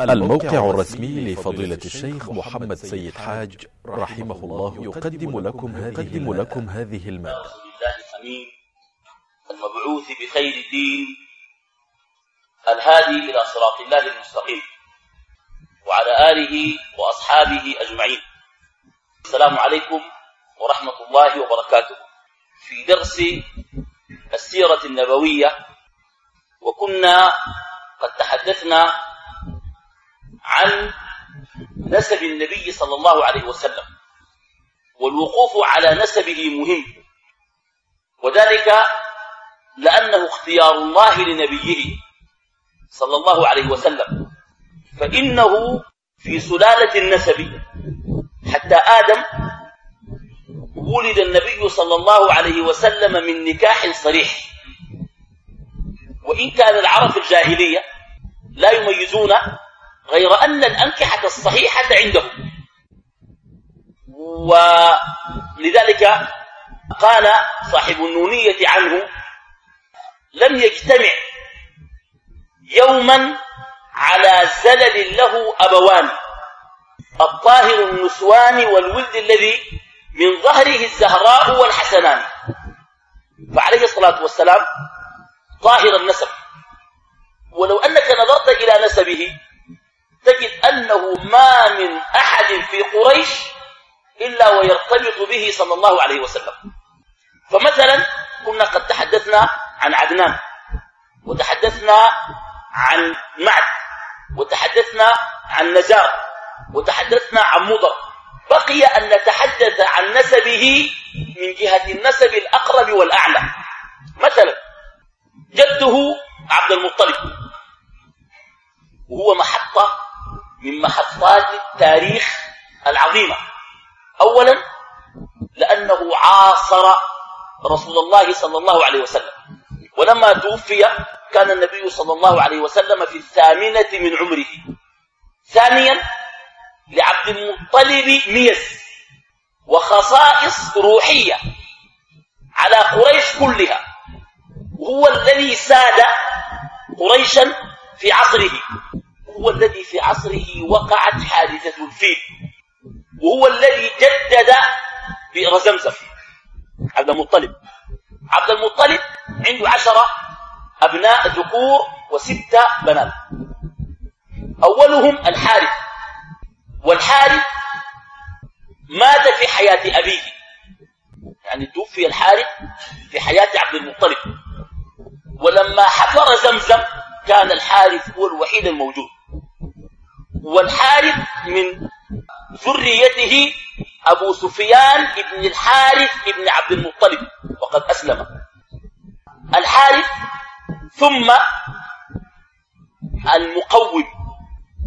الموقع الرسمي لفضيلة الشيخ محمد سيد حاج رحمه الله يقدم لكم هذه, لكم هذه المادة. رسول الله الأمين المبعوث بخير دين الهادي إلى صراط الله المستقيم وعلى آله وأصحابه أجمعين. السلام عليكم ورحمة الله وبركاته. في درس السيرة النبوية وكنا قد تحدثنا عن نسب النبي صلى الله عليه وسلم والوقوف على نسبه مهم. وذلك لأنه اختيار الله لنبيه صلى الله عليه وسلم. فإنه في سلالة النسب حتى آدم ولد النبي صلى الله عليه وسلم من نكاح صريح. وإن كان العرب الجاهلية لا يميزون غير أن الأنكحة الصحيحة عندهم. ولذلك قال صاحب النونية عنه لم يجتمع يوما على زلل له أبوان الطاهر النسوان والولد الذي من ظهره الزهراء والحسنان. فعليه الصلاة والسلام طاهر النسب. ولو أنك نظرت إلى نسبه تجد أنه ما من أحد في قريش إلا ويرتبط به صلى الله عليه وسلم. فمثلا كنا قد تحدثنا عن عدنان وتحدثنا عن معد وتحدثنا عن نزار وتحدثنا عن مضر. بقي أن نتحدث عن نسبه من جهة النسب الأقرب والأعلى. مثلا جده عبد المطلب وهو محطة من محطات التاريخ العظيمة. أولا لأنه عاصر رسول الله صلى الله عليه وسلم. ولما توفي كان النبي صلى الله عليه وسلم في الثامنة من عمره. ثانيا لعبد المطلب ميز وخصائص روحية على قريش كلها. وهو الذي ساد قريشا في عصره. هو الذي في عصره وقعت حادثة الفيل. وهو الذي جدد بئر زمزم. عبد المطلب. عبد المطلب عنده عشرة أبناء ذكور وستة بنات. أولهم الحارث. والحارث مات في حياة أبيه. يعني توفي الحارث في حياة عبد المطلب. ولما حفر زمزم كان الحارث هو الوحيد الموجود. والحارث من ذريته أبو سفيان ابن الحارث ابن عبد المطلب وقد أسلم. الحارث ثم المقوم.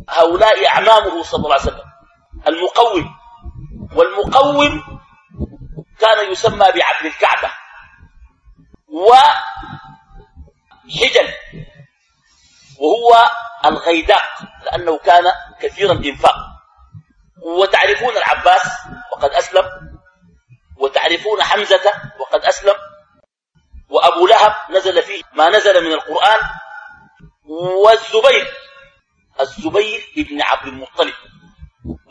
هؤلاء أعمامه صلى الله عليه وسلم. المقوم. والمقوم كان يسمى بعبد الكعبة. وحجل. وهو الغيداق لأنه كان كثير الإنفاق وتعرفون العباس وقد أسلم وتعرفون حمزة وقد أسلم وأبو لهب نزل فيه ما نزل من القرآن والزبير الزبير ابن عبد المطلب.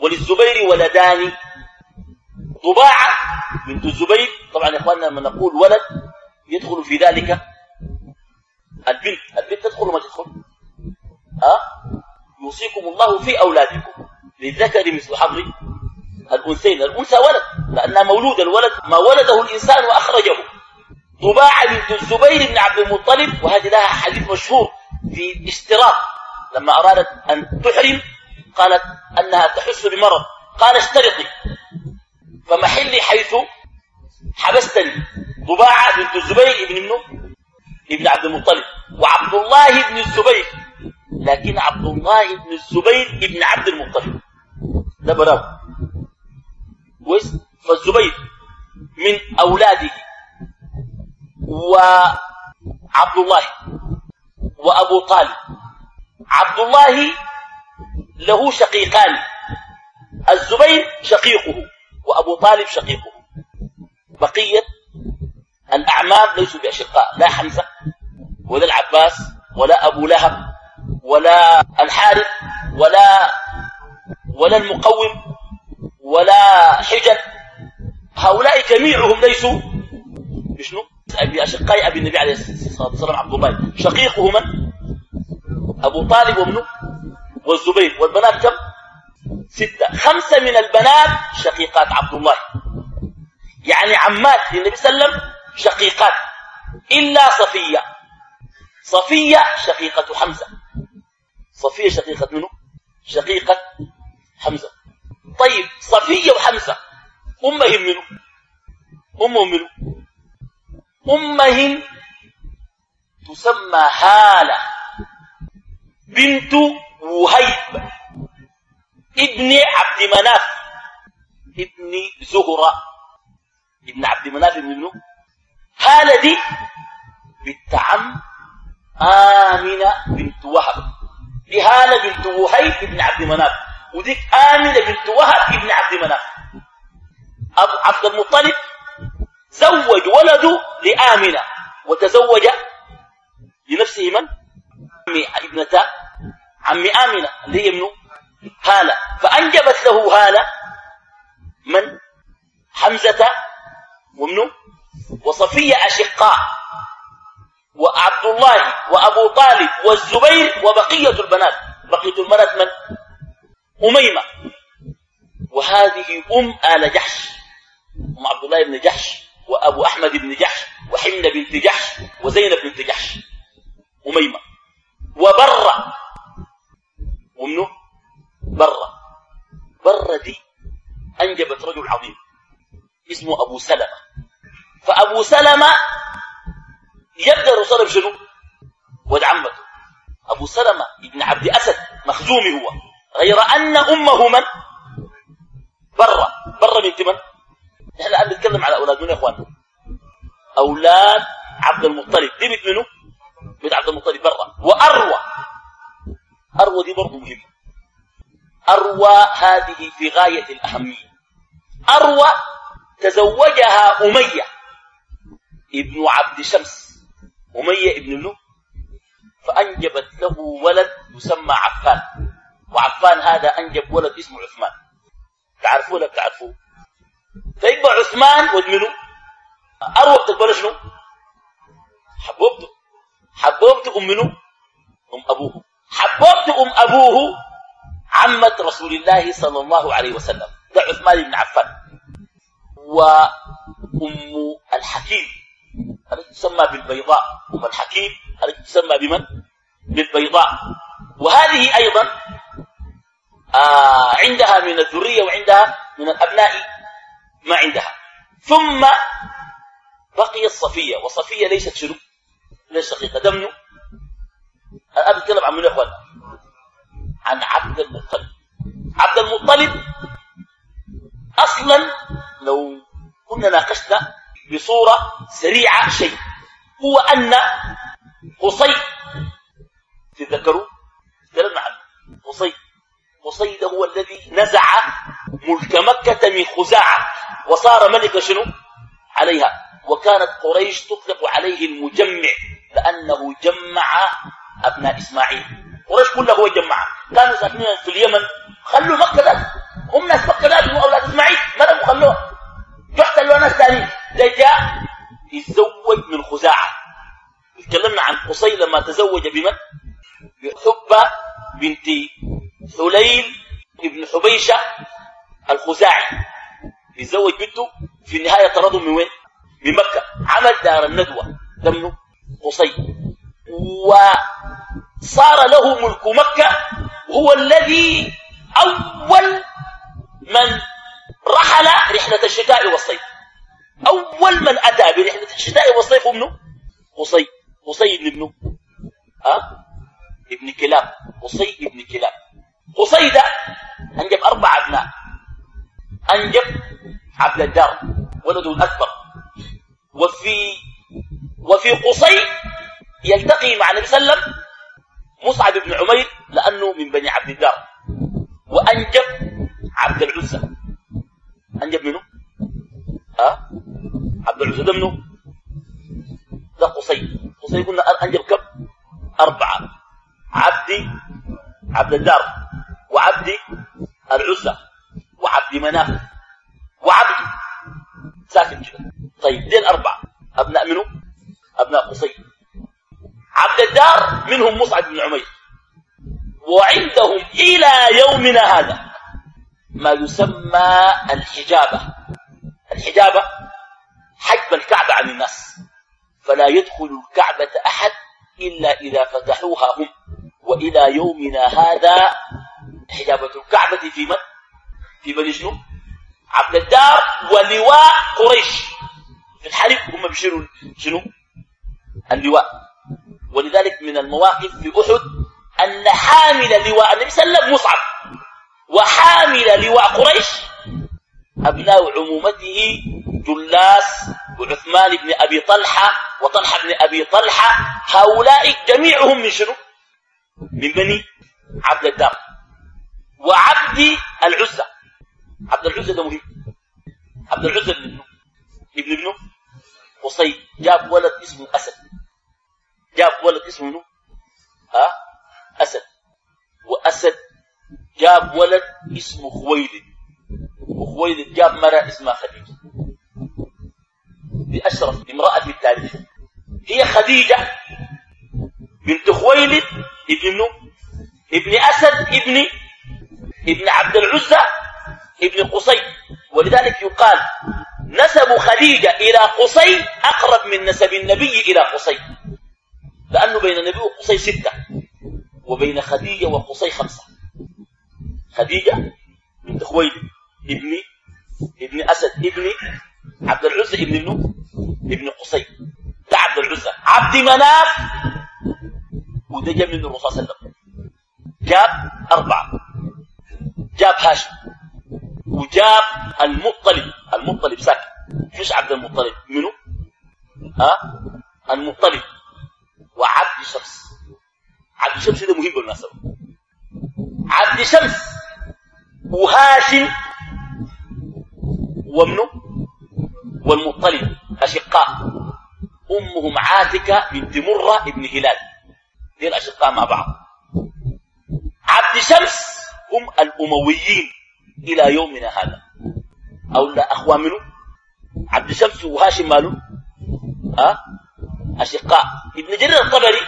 وللزبير ولدان. ضباعة بنت الزبير طبعا يا إخواننا لما نقول ولد يدخل في ذلك البنت. البنت تدخل وما تدخل؟ ها؟ يوصيكم الله في أولادكم. للذكر مثل حظ الأنثيين. الأنثى ولد. لأنها مولود الولد ما ولده الإنسان وأخرجه. طباعة بنت الزبير بن عبد المطلب وهذه لها حديث مشهور في اشتراط لما أرادت أن تحرم قالت أنها تحس بمرض. قال اشترطي فمحلي حيث حبستني. طباعة بنت الزبير ابن ابن عبد المطلب. وعبد الله بن الزبير. لكن عبد الله بن الزبير ابن عبد المطلب. ده براو كويس فالزبير من أولاده. وعبد الله. وأبو طالب. عبد الله له شقيقان. الزبير شقيقه وأبو طالب شقيقه. بقية الأعمام ليسوا بأشقاء. لا حمزة ولا العباس ولا أبو لهب ولا الحارث ولا ولا المقوم ولا حجن هؤلاء جميعهم ليسوا بشنو؟ بأشقاء أبي النبي عليه الصلاة والسلام عبد الله. شقيقه من؟ أبو طالب ومنه والزبير. والبنات كم؟ ستة. خمسة من البنات شقيقات عبد الله. يعني عمات للنبي صلى الله عليه وسلم شقيقات. إلا صفية. صفية شقيقة حمزة. صفية شقيقة. منه شقيقة حمزة. طيب صفية وحمزة أمهم منه أمهم منه أمهم تسمى هالة بنت وهيب ابن عبد مناف. ابن زهرة. ابن عبد مناف منه هالة دي بنت عم آمنة بنت وهب. دي هالة بنت وهيب ابن عبد مناف. وديك آمنة بنت وهب ابن عبد مناف. عبد المطلب زوج ولده لآمنة وتزوج لنفسه من؟ عمي ابنة عم آمنة اللي هي منه هالة. فأنجبت له هالة من؟ حمزة ومنه وصفية أشقاء. وعبد الله وأبو طالب والزبير وبقية البنات. بقية البنات من؟ أميمة. وهذه أم آل جحش. أم عبد الله بن جحش وأبو أحمد بن جحش وحمنة بنت جحش وزينب بنت جحش. أميمة. وبرة. ومنه برة. برة دي أنجبت رجل عظيم. اسمه أبو سلمة. فأبو سلمة يبدأ الرسول بشنو ود عمته. أبو سلمة ابن عبد أسد مخزومي هو. غير أن أمه من؟ برة. برة بنت من؟ نحن الآن نتكلم على أولاد من يا إخوان؟ أولاد عبد المطلب. دي بنت منه بنت عبد المطلب برة. وأروى. أروى دي برضه مهمة. أروى هذه في غاية الأهمية. أروى تزوجها أمية ابن عبد شمس. أمية ابن له فأنجبت له ولد يسمى عفان. وعفان هذا أنجب ولد اسمه عثمان. تعرفوه ولا بتعرفوه؟ فيبقى عثمان ولد منه أروى بتقبل شنو؟ حبوبته. حبوبته أم منه أم أبوه. حبوبته أم أبوه عمة رسول الله صلى الله عليه وسلم ده عثمان بن عفان. وأم الحكيم. التي تسمى بالبيضاء. أم الحكيم. التي تسمى بمن؟ بالبيضاء. وهذه أيضا آه عندها من الذرية وعندها من الأبناء ما عندها. ثم بقي الصفية. وصفية ليست شنو؟ ليست شقيقة دمنه الآن بتكلم عن من أخوان؟ عن عبد المطلب. عبد المطلب أصلا لو كنا ناقشنا بصورة سريعة شيء. هو أن قصي تذكروا تكلمنا عنه قصي. قصي ده هو الذي نزع ملك مكة من خزاعة وصار ملك شنو؟ عليها. وكانت قريش تطلق عليه المجمع لأنه جمع أبناء إسماعيل. قريش كلها هو جمعها. كانوا ساكنين في اليمن. خلوا مكة قصي لما تزوج بمن بحبة بنت حليل ابن حبيشة الخزاعي. يتزوج بنته في النهاية طردهم من وين؟ من مكة. عمل دار الندوة دمه قصي. وصار له ملك مكة وهو الذي أول من رحل رحلة الشتاء والصيف. أول من أتى برحلة الشتاء والصيف ابنه قصي. قصي ابن ابنه ها؟ ابن كلاب. قصي ابن كلاب. قصي ده أنجب أربع أبناء. أنجب عبد الدار ولده الأكبر. وفي وفي قصي يلتقي مع النبي صلى الله عليه وسلم مصعب بن عمير لأنه من بني عبد الدار. وأنجب عبد العزى أنجب منه؟ ها؟ عبد العزى ده منه؟ ده قصي. قصي قلنا أنجب كم أربعة عبدي عبد الدار وعبد العزى وعبد مناف وعبد ساكن كده طيب دين أربعة أبناء منه أبناء قصي. عبد الدار منهم مصعب بن عمير. وعندهم إلى يومنا هذا ما يسمى الحجابة. الحجابة حجب الكعبة عن الناس. فلا يدخل الكعبة أحد إلا إذا فتحوها هم وإلى يومنا هذا حجابة الكعبة في من؟ في بني شنو؟ عبد الدار ولواء قريش في الحلب هم بيشيلوا شنو؟ اللواء ولذلك من المواقف في أحد أن حامل لواء النبي صلى الله عليه وسلم مصعب وحامل لواء قريش أبناء عمومته جلاس وعثمان بن أبي طلحة وطلحة بن أبي طلحة هؤلاء جميعهم من شنو؟ من بني عبد الدار وعبد العزة. عبد العزة ده مهم. عبد العزة ابن ابنه ابن ابنه قصي. جاب ولد اسمه أسد. جاب ولد اسمه منه ها؟ أسد. وأسد جاب ولد اسمه خويلد. وخويلد جاب مرأة اسمها خديجة. بأشرف امرأة في التاريخ. هي خديجة بنت خويلد ابن ابن أسد ابن ابن عبد العزة ابن قصي. ولذلك يقال نسب خديجة إلى قصي أقرب من نسب النبي إلى قصي. لأنه بين النبي وقصي ستة وبين خديجة وقصي خمسة. خديجة بنت خويلد ابن ابن أسد ابن عبد العزة ابن ابنه ابن قصي. ده عبد العزة. عبد مناف. وده جاب من الرسول صلى الله عليه وسلم. جاب أربعة. جاب هاشم. وجاب المطلب. المطلب ساكن. مش عبد المطلب. منه ها؟ المطلب. وعبد شمس. عبد شمس ده مهم بالمناسبة. عبد شمس وهاشم. ومنه والمطلب. أشقاء أمهم عاتكة بنت مرة ابن هلال. دي الأشقاء مع بعض. عبد شمس هم الأمويين إلى يومنا هذا. أو لا أخوان منه عبد شمس وهاشم ماله ها؟ أشقاء. ابن جرير الطبري.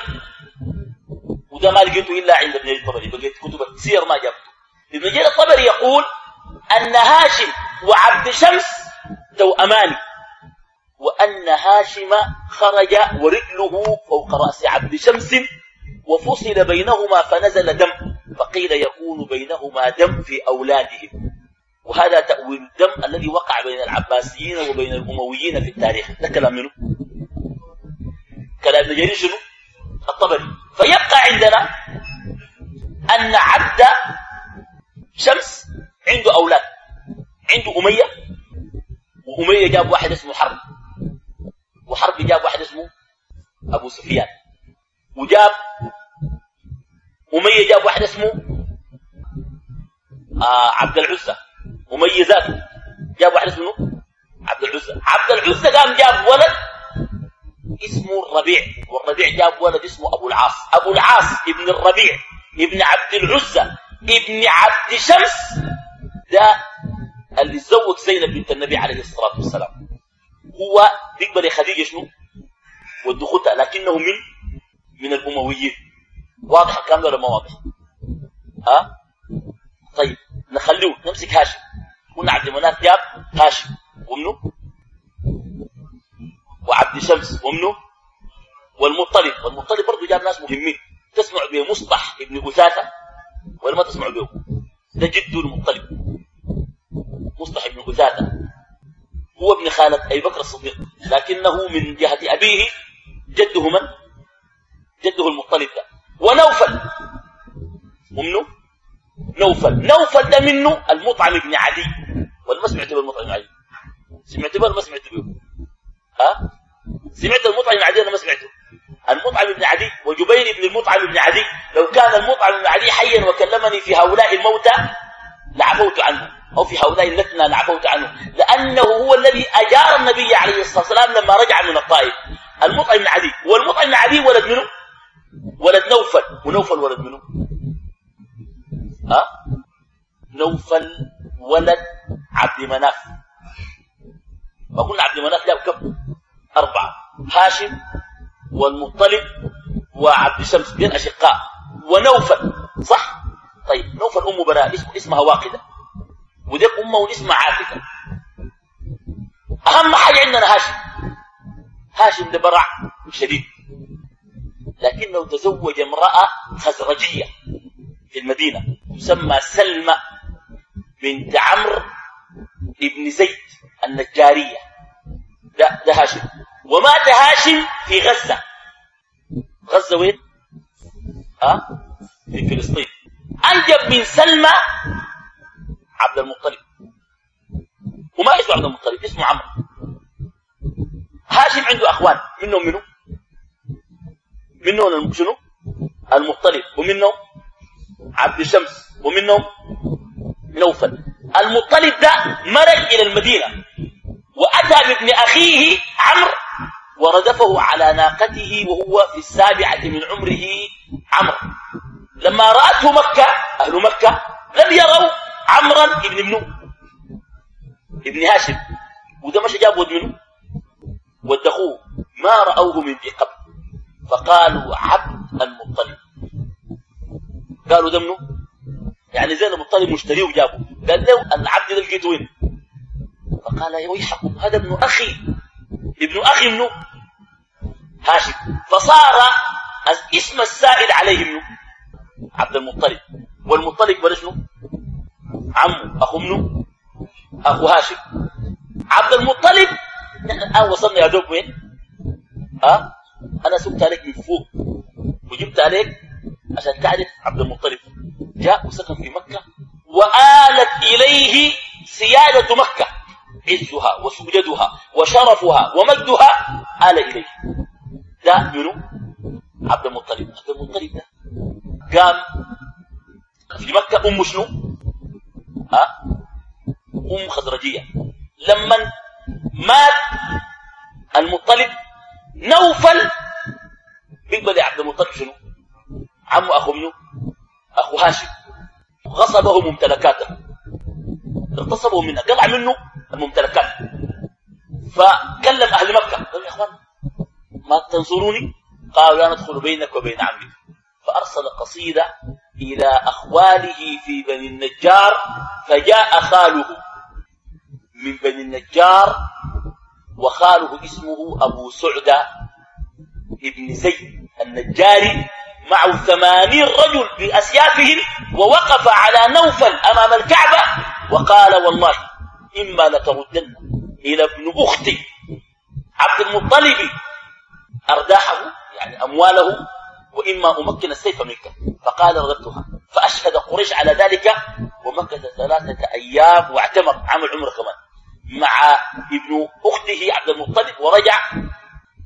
وده ما لقيته إلا عند ابن جرير الطبري. بقيت كتب السير ما جابته. ابن جرير الطبري يقول أن هاشم وعبد شمس توأمان وأن هاشم خرج ورجله فوق رأس عبد شمس وفصل بينهما فنزل دم فقيل يكون بينهما دم في أولادهم. وهذا تأويل الدم الذي وقع بين العباسيين وبين الأمويين في التاريخ. ده كلام منه؟ كلام جرير شنو؟ الطبري. فيبقى عندنا أن عبد شمس عنده أولاد. عنده أمية وأمية جاب واحد اسمه حرب. وحرب جاب واحد اسمه أبو سفيان. وجاب أمية جاب واحد اسمه آه عبد العزة. أمية ذاته جاب واحد اسمه عبد العزة. عبد العزة قام جاب ولد اسمه الربيع والربيع جاب ولد اسمه أبو العاص. أبو العاص ابن الربيع ابن عبد العزة ابن عبد شمس ده اللي تزوج زينب بنت النبي عليه الصلاة والسلام. هو بيقبل خديجة شنو؟ والدخول لكنه من من الأمويين. واضح الكلام ولا ما واضح؟ ها؟ طيب نخليه نمسك هاشم. قلنا عبد المناف جاب هاشم. ومنه وعبد شمس ومنه والمطلب. والمطلب برضه جاب ناس مهمين. تسمع بمصطح ابن أثاثة ولا ما تسمع به ده جده المطلب. مصطح ابن أثاثة. هو ابن خالة أبي بكر الصديق لكنه من جهة أبيه جده من؟ جده المطلب ده. ونوفل. ومنه نوفل. نوفل ده منه المطعم بن عدي. ولا ما سمعت بالمطعم بن عدي؟ سمعت به ولا ما سمعت به؟ ها؟ سمعت المطعم بن عدي ولا ما سمعته؟ المطعم بن عدي وجبير بن المطعم بن عدي. لو كان المطعم بن عدي حيا وكلمني في هؤلاء الموتى لعفوت عنه. أو في هؤلاء اللتنا لعفوت عنه لأنه هو الذي أجار النبي عليه الصلاة والسلام لما رجع من الطائف. المطعم بن عدي. والمطعم بن عدي ولد منه؟ ولد نوفل. ونوفل ولد منه؟ ها؟ نوفل ولد عبد مناف. ما قلنا عبد مناف جاب كم؟ أربعة. هاشم والمطلب وعبد شمس. بين أشقاء. ونوفل. صح؟ طيب نوفل أم براء. اسمها واقدة. وديك أمه اسمها عاتكة. أهم حاجة عندنا هاشم. هاشم ده برع شديد. لكنه تزوج امرأة خزرجية في المدينة تسمى سلمى بنت عمرو ابن زيد النجارية. ده, ده هاشم. ومات هاشم في غزة. غزة وين؟ ها؟ في فلسطين. أنجب من سلمى عبد المطلب. وما اسمه عبد المطلب اسمه عمرو. هاشم عنده أخوان منهم منه منهم شنو؟ المطلب ومنهم عبد الشمس ومنهم نوفل. المطلب ده مرق إلى المدينة وأتى بابن أخيه عمرو وردفه على ناقته وهو في السابعة من عمره عمرو. لما رأته مكة أهل مكة لم يروا عمرا ابن منو؟ ابن هاشم. وده مش جاب ود منه ود أخوه. ما رأوه من ذي قبل فقالوا عبد المطلب. قالوا ده منه يعني زين المطلب مشتريه وجابه. قال له العبد ده لقيته وين؟ فقال يا ويحكم. هذا ابن أخي. ابن أخي منه هاشم. فصار اسم السائد عليه منه عبد المطلب. والمطلب ولا شنو؟ عمه أخو منه أخو هاشم. عبد المطلب. نحن الآن وصلنا يا دوب وين؟ ها؟ أنا سبت عليك من فوق. وجبت عليك عشان تعرف عبد المطلب. جاء وسكن في مكة وآلت إليه سيادة مكة. عزها وسجدها وشرفها ومجدها آل إليه. ده منو؟ عبد المطلب. عبد المطلب ده قام في مكة. أم شنو؟ ها؟ أم خزرجية لما مات المطلب نوفل. بيقبل عبد المطلب شنو؟ عمه أخو منه أخو هاشم. غصبه ممتلكاته. اغتصبه منه قطع منه الممتلكات. فكلم أهل مكة. قال يا أخوان ما تنصروني؟ قالوا لا ندخل بينك وبين عمك. فأرسل قصيدة إلى أخواله في بني النجار فجاء خاله من بني النجار وخاله اسمه أبو سعدة ابن زيد النجاري معه ثمانين رجل بأسيافهم ووقف على نوفل أمام الكعبة وقال والله إما لتردن إلى ابن أختي عبد المطلب أرداحه يعني أمواله وإما أمكن السيف منك. فقال رددتها فأشهد قريش على ذلك ومكث ثلاثة أيام واعتمر عمل عمره كمان. مع ابن أخته عبد المطلب ورجع.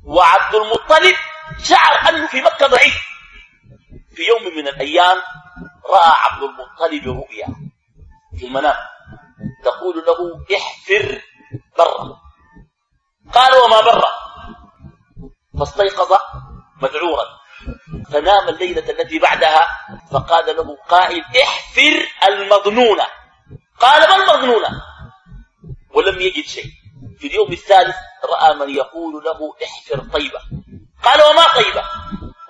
وعبد المطلب شعر أنه في مكة ضعيف. في يوم من الأيام رأى عبد المطلب رؤيا في المنام. تقول له احفر برا قال وما برا فاستيقظ مذعورا فنام الليلة التي بعدها فقال له قائل احفر المظنونة قال ما المظنونة ولم يجد شيء. في اليوم الثالث رأى من يقول له احفر طيبة. قال وما طيبة؟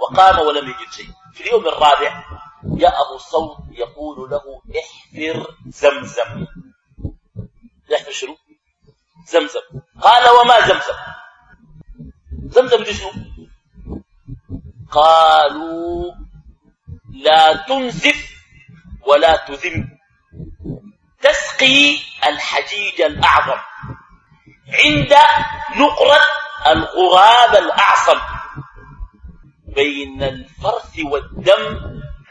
وقام ولم يجد شيء. في اليوم الرابع جاءه الصوت يقول له احفر زمزم. يحفر شنو؟ زمزم. قال وما زمزم؟ زمزم دي شنو؟ قالوا لا تنزف ولا تذم. تسقي الحجيج الأعظم. عند نقرة الغراب الأعصم بين الفرث والدم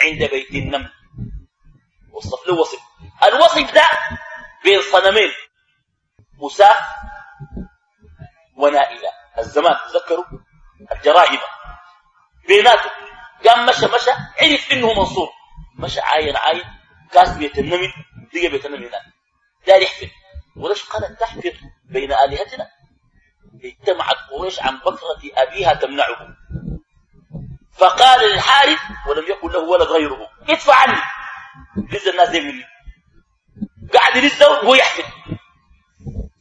عند بيت النمل وصف له وصف. الوصف ده بين صنمين. مساف ونائلة. الزمان تذكروا؟ الجرائم. بيناتهم. قام مشى مشى عرف إنه منصور. مشى عاين عاين. كاس بيت النمل لقى بيت النمل هناك. دار يحفل وليش قالت تحفر بين آلهتنا. اجتمعت قريش عن بكرة أبيها تمنعه. فقال للحارث ولم يكن له ولد غيره ادفع عني. لز الناس دي مني قاعد يلزه وهو يحفر.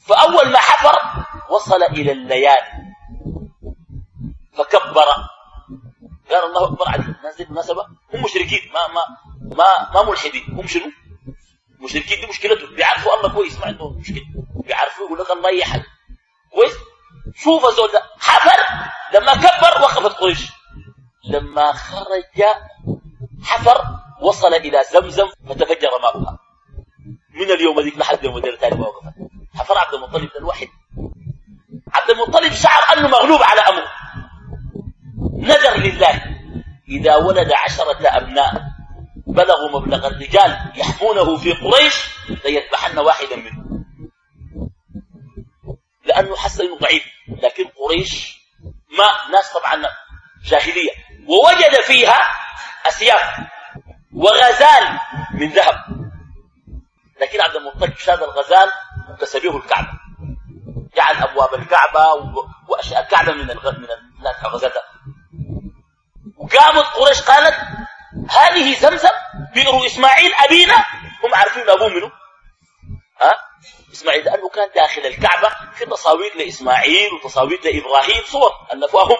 فأول ما حفر وصل إلى الليالي. فكبر. قال الله أكبر عليه الناس دي بالمناسبة هم مشركين ما ما ما ما ملحدين. هم شنو؟ مشركين. دي مشكلتهم. بيعرفوا الله كويس ما عندهم مشكلة. بيعرفوا يقول لك الله يحل. كويس؟ شوف الزول ده. حفر. لما كبر وقفت قريش. لما خرج حفر وصل إلى زمزم فتفجر ماؤها. من اليوم ذيك لحد يوم الليلة ثاني ما وقفت. حفر عبد المطلب الواحد عبد المطلب شعر أنه مغلوب على أمره. نذر لله. إذا ولد عشرة ابناء بلغوا مبلغ الرجال يحمونه في قريش ليذبحن واحدا منهم. لأنه حس إنه ضعيف. لكن قريش ما ناس طبعا جاهلية. ووجد فيها أسياف وغزال من ذهب. لكن عبد المطلب شاد الغزال وكسبه الكعبة. جعل أبواب الكعبة وأشياء الكعبة. من الغزال وقامت قريش قالت هذه زمزم بئر إسماعيل أبينا. هم عارفين أبوه منه ها؟ إسماعيل لأنه كان داخل الكعبة في تصاوير لإسماعيل وتصاوير لإبراهيم صور ألفوهم.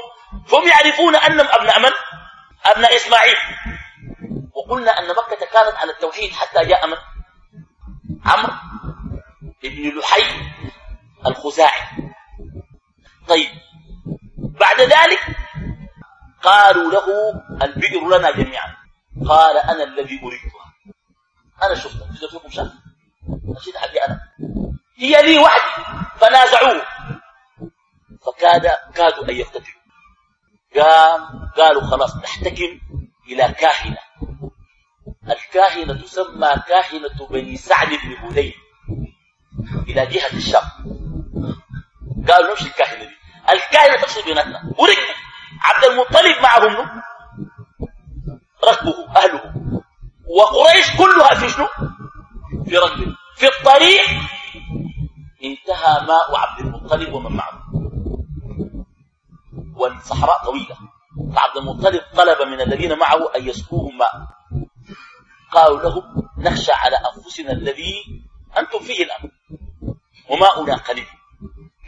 فهم يعرفون أنهم أبناء من؟ أبناء إسماعيل. وقلنا أن مكة كانت على التوحيد حتى جاء من؟ عمرو بن لحي الخزاعي. طيب بعد ذلك قالوا له البئر لنا جميعا. قال أنا الذي أريدها. أنا شفتها شفت لكم شاف مشيت حقي أنا. هي لي وحدي فنازعوه فكاد كادوا أن يقتتلوا. قام قالوا خلاص نحتكم إلى كاهنة. الكاهنة تسمى كاهنة بني سعد بن هذيل إلى جهة الشام. قالوا نمشي الكاهنة دي. الكاهنة تقصد بيناتنا. وركبوا عبد المطلب معهم ركبه أهله. وقريش كلها في شنو؟ في ركبه في الطريق انتهى ماء عبد المطلب ومن معه. والصحراء طويلة. فعبد المطلب طلب من الذين معه أن يسقوهم ماء. قالوا لهم نخشى على أنفسنا الذي أنتم فيه الآن. وماؤنا قليل.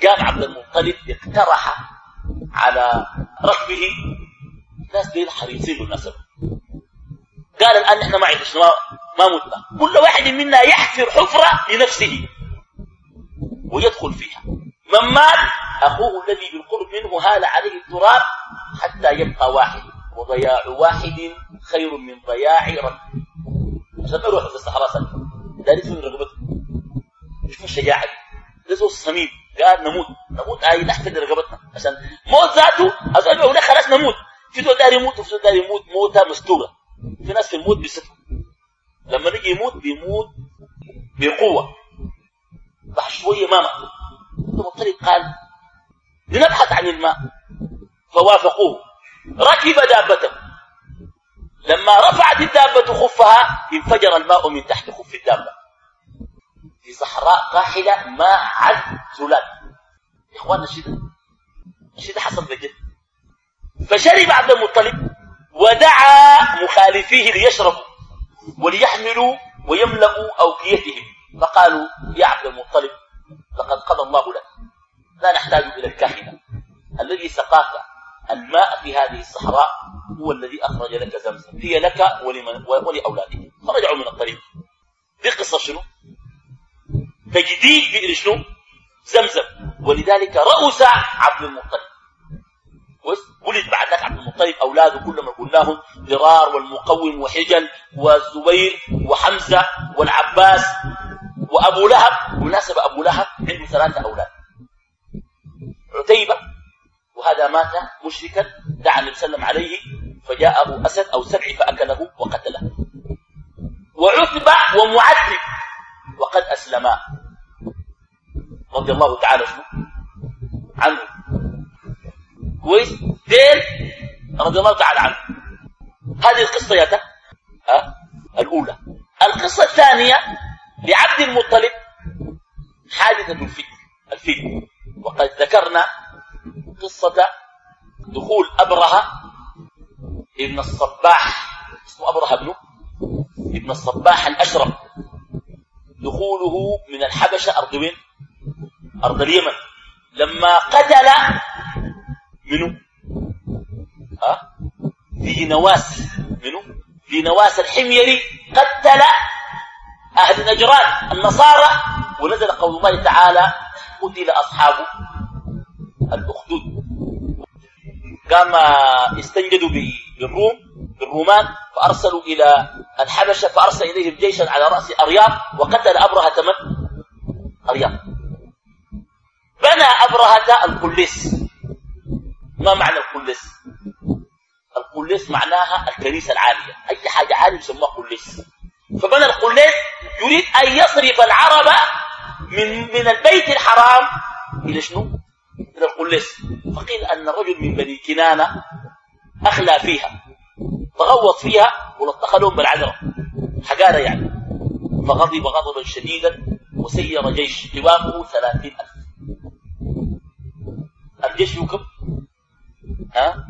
قام عبد المطلب اقترح على ركبه ناس ديل حريصين بالمناسبة قال الآن نحن ما عندنا ما, متنا كل واحد منا يحفر حفرة لنفسه. ويدخل فيها. من مات؟ أخوه الذي بالقرب منه هال عليه التراب حتى يبقى واحد. وضياع واحد خير من ضياع ركب عشان ما في الصحراء سنة ده يدفن رقبته. يشوفوا الشجاعة ده صميم قال نموت. نموت. أي نحفظ رقبتنا. عشان موت ذاته أصلا بيقول خلاص نموت. في دول داري يموت وفي دول داري يموت موتة مستورة. في ناس في الموت بيستر لما نجي يموت بيموت بقوة. بعد شوية ما مات المطلب قال لنبحث عن الماء. فوافقوه. ركب دابته. لما رفعت الدابة خفها انفجر الماء من تحت خف الدابة. في صحراء قاحلة ما عد زلال. يا اخوانا الشيء الشيء حصل بجد. فشرب عبد المطلب ودعا مخالفيه ليشربوا وليحملوا ويملأوا أوكيتهم فقالوا يا عبد المطلب لقد قضى الله لك. لا نحتاج إلى الكاهنة. الذي سقاك الماء في هذه الصحراء هو الذي أخرج لك زمزم. هي لك ولمن ولأولادك. فرجعوا من الطريق. دي قصة شنو؟ تجديد بئر شنو؟ زمزم. ولذلك رؤس عبد المطلب ولد بعد ذلك عبد المطلب أولاده كلهم قلناهم ضرار والمقوم وحجل والزبير وحمزة والعباس وأبو لهب. مناسبة أبو لهب عنده ثلاثة أولاد. عتيبة وهذا مات مشركا دعا النبي صلى الله عليه وسلم عليه فجاءه أسد أو سبع فأكله وقتله. وعتبة ومعتب وقد أسلما. رضي الله تعالى عنه. كويس دين رضي الله تعالى عنه. هذه القصة يا أه؟ الأولى. القصة الثانية لعبد المطلب حادثة الفيل الفيل وقد ذكرنا قصة دخول أبرهة ابن الصباح. اسمه أبرهة ابنه؟ ابن ابن الصباح الأشرف. دخوله من الحبشة أرض وين؟ أرض اليمن. لما قتل منه ها؟ ذي نواس. منه ذي نواس الحميري قتل أهل نجران النصارى ونزل قول الله تعالى قتل أصحاب الأخدود. قام استنجدوا بالروم بالرومان فأرسلوا إلى الحبشة فأرسل إليهم جيشا على رأس أرياض وقتل أبرهة من؟ أرياض بنى أبرهة القليس ما معنى القليس القليس معناها الكنيسة العالية. أي حاجة عالية يسموها قليس فبنى القليس يريد أن يصرف العرب من من البيت الحرام إلى شنو؟ إلى القليس فقيل أن رجل من بني كنانة أخلى فيها تغوط فيها ولطخ لهم بالعذرة حقارة يعني. فغضب غضبا شديدا وسير جيش قوامه ثلاثين ألف. الجيش يكم ها؟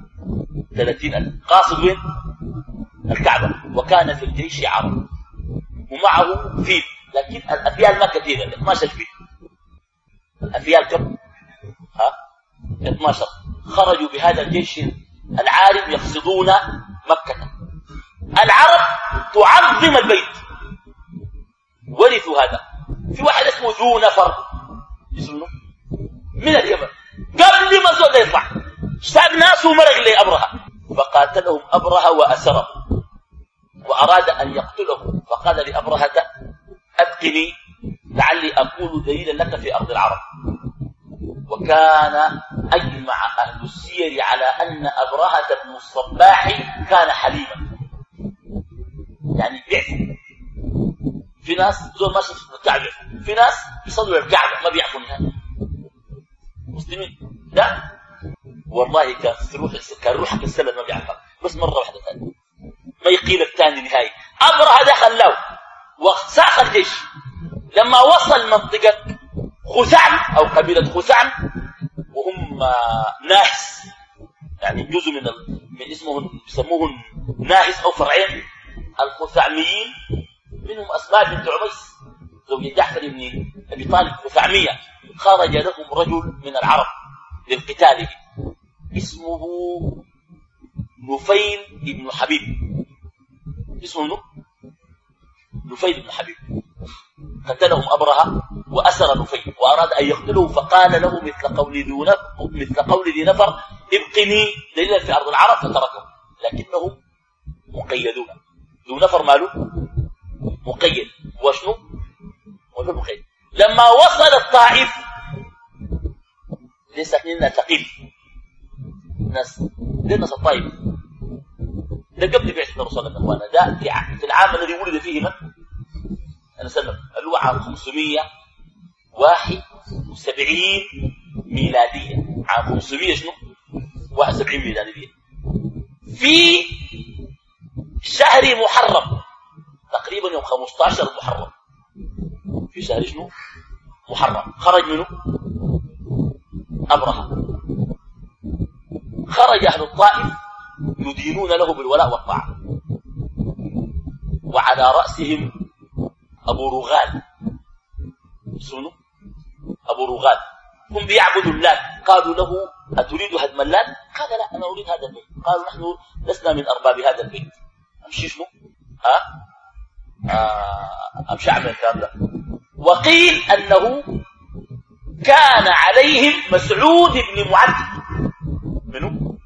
ثلاثين ألف. قاصد وين؟ الكعبة. وكان في الجيش عرب. ومعه فيل. لكن الأفيال ما كثيرة. 12 فيل. الأفيال كم؟ ها؟ 12 خرجوا بهذا الجيش العارم يقصدون مكة. العرب تعظم البيت. ورثوا هذا. في واحد اسمه ذو نفر. اسمه؟ من اليمن. قبل ما زول يطلع. ساب ناس ومرق لأبرهة فقاتلهم أبرهة وأسره وأراد أن يقتله فقال لأبرهة أبقني لعلي أكون دليلا لك في أرض العرب. وكان أجمع أهل السير على أن أبرهة بن الصباح كان حليما. يعني بيعفو في ناس زول ماشي في الكعبة في ناس يصلوا الكعبة ما بيعفوا نهائي. مسلمين. لا والله كان تروح كان روحك السلم ما بيعرفك. بس مرة واحدة ثانية ما يقيلك ثاني نهائي. أبرهة دخل له وساق الجيش. لما وصل منطقة خثعم أو قبيلة خثعم وهم ناحس يعني جزء من ال... من اسمهم بيسموهم ناحس أو فرعين الخثعميين منهم أسماء بنت عميس زوجة جعفر بن أبي طالب خثعمية خرج لهم رجل من العرب للقتال اسمه نفيل بن حبيب. اسمه نفيل بن حبيب. قتلهم أبرهة وأسر نفيل وأراد أن يقتله فقال له مثل قول مثل قول ذي نفر ابقني دليلا في أرض العرب فتركه. لكنهم مقيدون. ذو نفر ماله؟ مقيد. وشنو؟ وشنو مقيد؟ لما وصل الطائف ليس ساكنين ثقيل. ناس دي ناس الطائف ده قبل بعثة الرسول الله عليه ده في العام الذي ولد فيه من؟ أنا سلم اللي هو عام 571 ميلادية. عام 500 شنو؟ 71 ميلادية. في شهر محرم. تقريبا يوم 15 محرم. في شهر شنو؟ محرم. خرج منه أبرهة خرج أهل الطائف يدينون له بالولاء والطاعة. وعلى رأسهم أبو رغال. سنو أبو رغال. هم بيعبدوا اللات قالوا له أتريد هدم اللات قال لا أنا أريد هذا البيت. قالوا نحن لسنا من أرباب هذا البيت. أمشي شنو؟ ها؟ آه أمشي أعمل الكلام ده. وقيل أنه كان عليهم مسعود بن معدل منو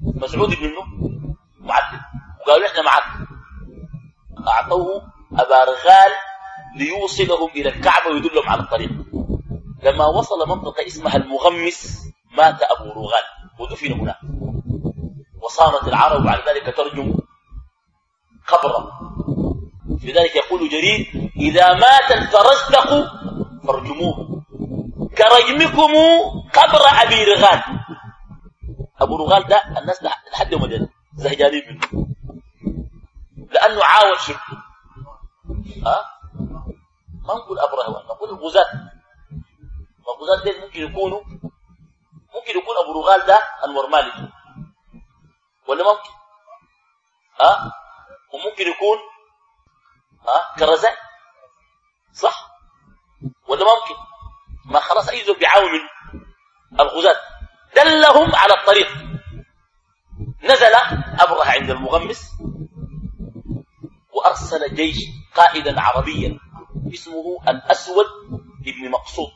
مسعود بن منو معدل. وقالوا إحنا معك أعطوه ابا رغال ليوصلهم إلى الكعبة ويدلهم على الطريق. لما وصل منطقة اسمها المغمس مات أبو رغال. ودفن هناك وصارت العرب بعد ذلك ترجم قبره. لذلك يقول جرير إذا مات الفرزدق فارجموه. كرجمكم قبر أبي رغال. أبو رغال ده الناس لحد يوم الدين زهجانين منه. لأنه عاون شركه ها؟ ما نقول ابرهه نقول الغزاة. الغزاة دي ممكن يكونوا ممكن يكون أبو رغال ده أنور مالك. ولا ممكن؟ ها؟ وممكن يكون ها؟ كرزان صح؟ ولا ممكن؟ ما خلاص أي زول بيعاون الغزاة. دلهم على الطريق. نزل أبرهة عند المغمس وأرسل جيش قائدا عربيا اسمه الأسود ابن مقصود.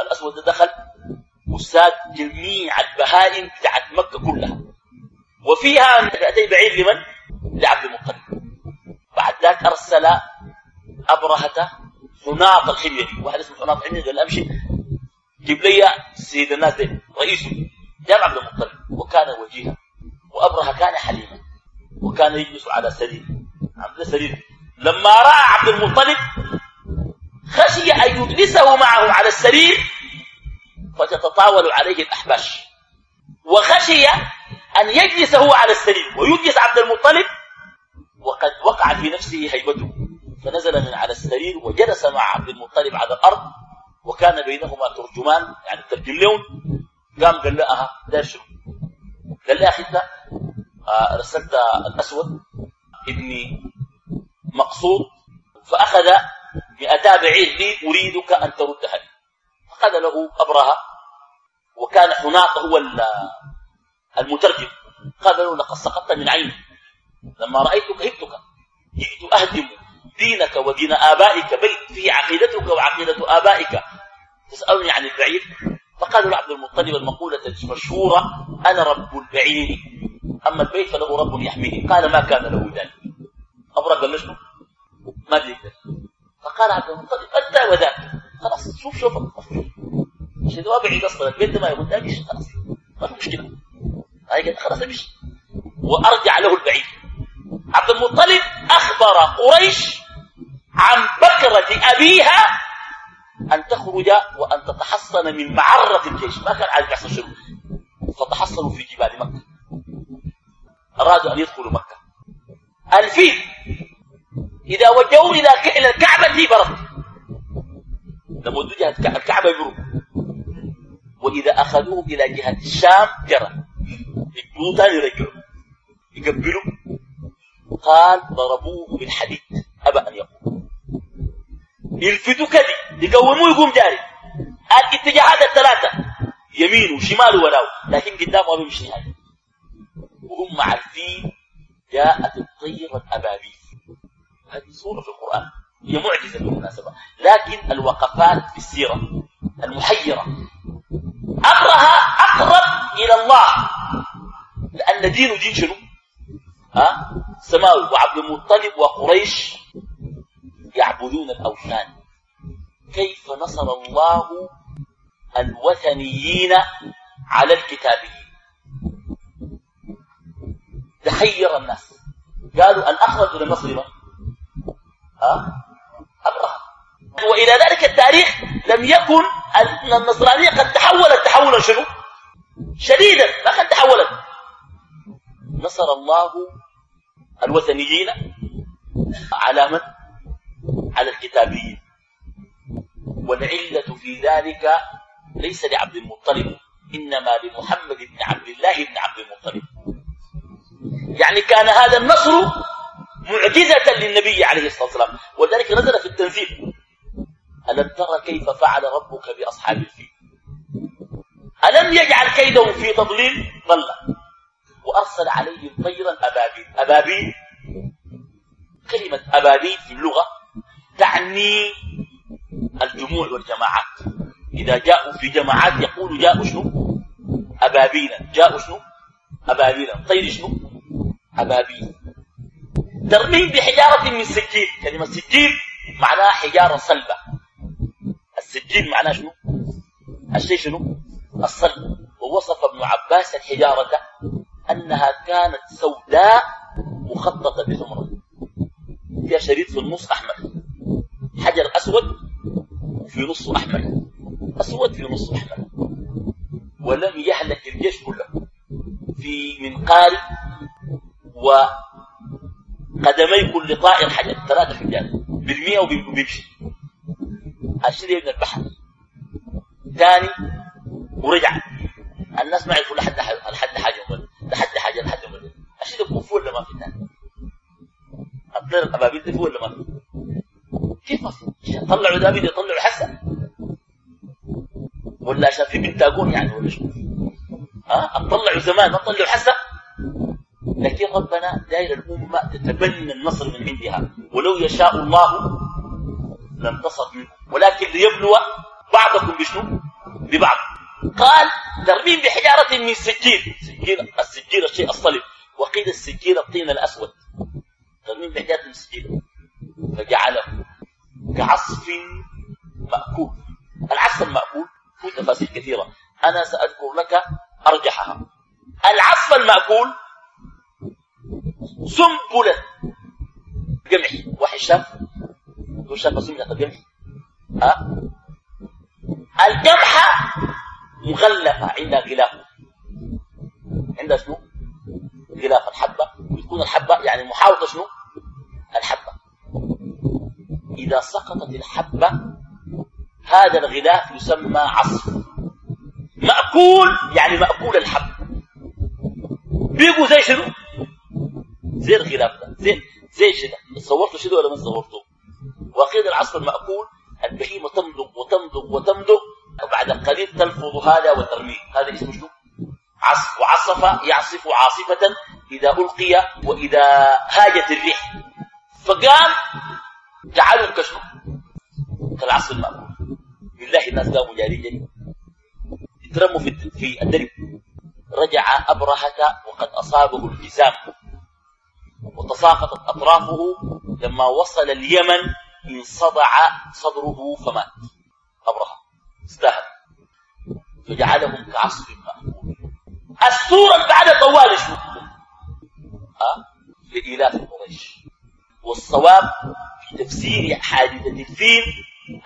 الأسود دخل وساد جميع البهائم بتاعت مكة كلها. وفيها 200 بعير لمن؟ لعبد المطلب. بعد ذاك أرسل أبرهة حناط الحميري واحد اسمه حناط الحميري قال أمشي. جيب لي سيد الناس رئيسه. جاب عبد المطلب وكان وجيها وأبرهة كان حليما وكان يجلس على سرير عبد سرير. لما رأى عبد المطلب خشي أن يجلسه معه على السرير فتتطاول عليه الأحباش. وخشي أن يجلس هو على السرير ويجلس عبد المطلب وقد وقع في نفسه هيبته. فنزل من على السرير وجلس مع عبد المطلب على الأرض وكان بينهما ترجمان يعني ترجم لهم قام قال لها ده شنو قال لي أخي أنت آه، رسلت الأسود ابني مقصود فأخذ 200 بعير لي أريدك أن تردها لي. فأخذ له ابرهه وكان حناط هو المترجم. قال له لقد سقطت من عيني. لما رأيتك هبتك جئت أهدم دينك ودين آبائك بل فيه عقيدتك وعقيدة آبائك. تسألني عن البعير؟ فقال له عبد المطلب المقولة المشهورة أنا رب البعير أما البيت فله رب يحميه. قال ما كان له ذلك. أبرق قال له ما أدري فقال عبد المطلب أنت وذاك. خلاص شوف شوف. عشان ما بعيد أصلا البيت ده ما يقول خلاص. ما في مشكلة. هاي خلاص امشي. وأرجع له البعير عبد المطلب أخبر قريش عن بكرة أبيها أن تخرج وأن تتحصن من معرة الجيش. ما كان عارف يحصل شنو. فتحصنوا في جبال مكة. أرادوا أن يدخلوا مكة. الفيل. إذا وجهوا إلى الكعبة برد. لما ودوا جهة الكعبة يبروا وإذا أخذوه إلى جهة الشام جرى. يقبلوا ثاني يرجعوا. يقبلوا. قال ضربوه بالحديد. أبى أن يقوم يلفتوا كذي يقوموه يقوم جاري. الاتجاهات الثلاثة يمين وشمال ولاو لكن قدامه ما بيمشي هذا. وهم عارفين جاءت الطير والأبابيل هذه صورة في القرآن. هي معجزة بالمناسبة. لكن الوقفات في السيرة المحيرة. أمرها أقرب إلى الله. لأن دينه دين شنو؟ ها؟ سماوي. وعبد المطلب وقريش يعبدون الأوثان كيف نصر الله الوثنيين على الكتابيين تحير الناس قالوا الأخرج إلى مصر من؟ ها؟ أبرهة وإلى ذلك التاريخ لم يكن النصرانية قد تحولت تحولا شنو؟ شديدا ما قد تحولت نصر الله الوثنيين على من؟ على الكتابيين. والعلة في ذلك ليس لعبد المطلب إنما لمحمد بن عبد الله بن عبد المطلب. يعني كان هذا النصر معجزة للنبي عليه الصلاة والسلام ولذلك نزل في التنزيل. ألم ترى كيف فعل ربك بأصحاب الفيل؟ ألم يجعل كيدهم في تضليل؟ ضل وأرسل عليهم طيرا أبابيل. أبابيل؟ كلمة أبابيل في اللغة تعني الجموع والجماعات. إذا جاءوا في جماعات يقول جاءوا شنو؟ أبابيلا. جاءوا شنو؟ أبابيلا. طير شنو؟ أبابيل. ترميم بحجارة من سجيل. كلمة سجيل معناها حجارة صلبة. السجيل معناه شنو؟ الشيء شنو؟ الصلب. ووصف ابن عباس الحجارة أنها كانت سوداء مخططة بحمرة. فيها شريط في النص أحمر. حجر أسود في نصه أحمر أسود في نصه أحمر. ولم يهلك الجيش كله. في منقار وقدمي كل طائر حجر ثلاثة حجار بالمئة وبيمشي أشري من البحر. ثاني ورجع. الناس ما يعرفوا لحد لحد حاجة لحد حاجة لحد أشري يكون فوق ولا ما في ثاني الطير الأبابيل دي ولا ما في كيف مفهوم؟ طلعوا بده يطلعوا حسن. ولا عشان في بنتاجون يعني ولا شو؟ ها؟ اطلعوا زمان ما طلعوا حسن. لكن ربنا داير الأمة تتبنى النصر من عندها ولو يشاء الله لانتصر منه. ولكن ليبلو بعضكم بشنو؟ ببعض. قال ترميم بحجارة من سجيل. سجيل السجيل الشيء الصلب وقيل السجيل الطين الأسود. ترميم بحجارة من سجيل. فجعله. كعصف مأكول. العصف المأكول في تفاصيل كثيرة. أنا سأذكر لك أرجحها. العصف المأكول سنبلة قمح واحد شاف؟ دول شاف سنبلة القمح ها؟ القمحة مغلفة عندها غلاف. عندها شنو؟ غلاف الحبة. ويكون الحبة يعني محاوطة شنو؟ الحبة. إذا سقطت الحبة هذا الغلاف يسمى عصف مأكول يعني مأكول الحب بيقوا زي شنو؟ زي الغلاف ده زي زي شده صورته شده ولا ما صورته؟ وقيل العصف المأكول البهيمة تمضغ وتمضغ وتمضغ وبعد قليل تلفظ هذا وترميه هذا اسمه شنو؟ عصف وعصف يعصف عاصفة إذا ألقي وإذا هاجت الريح فقام جعلهم كشنو؟ كالعصف المأكول بالله الناس قاموا جاري جري يترموا في في الدرب. رجع أبرهة وقد أصابه الجزام وتساقطت أطرافه لما وصل اليمن انصدع صدره فمات. أبرهة استهل فجعلهم كعصف مأكول السورة بعد طوال شو أه؟ لإلاف قريش. والصواب تفسير حادثة الفيل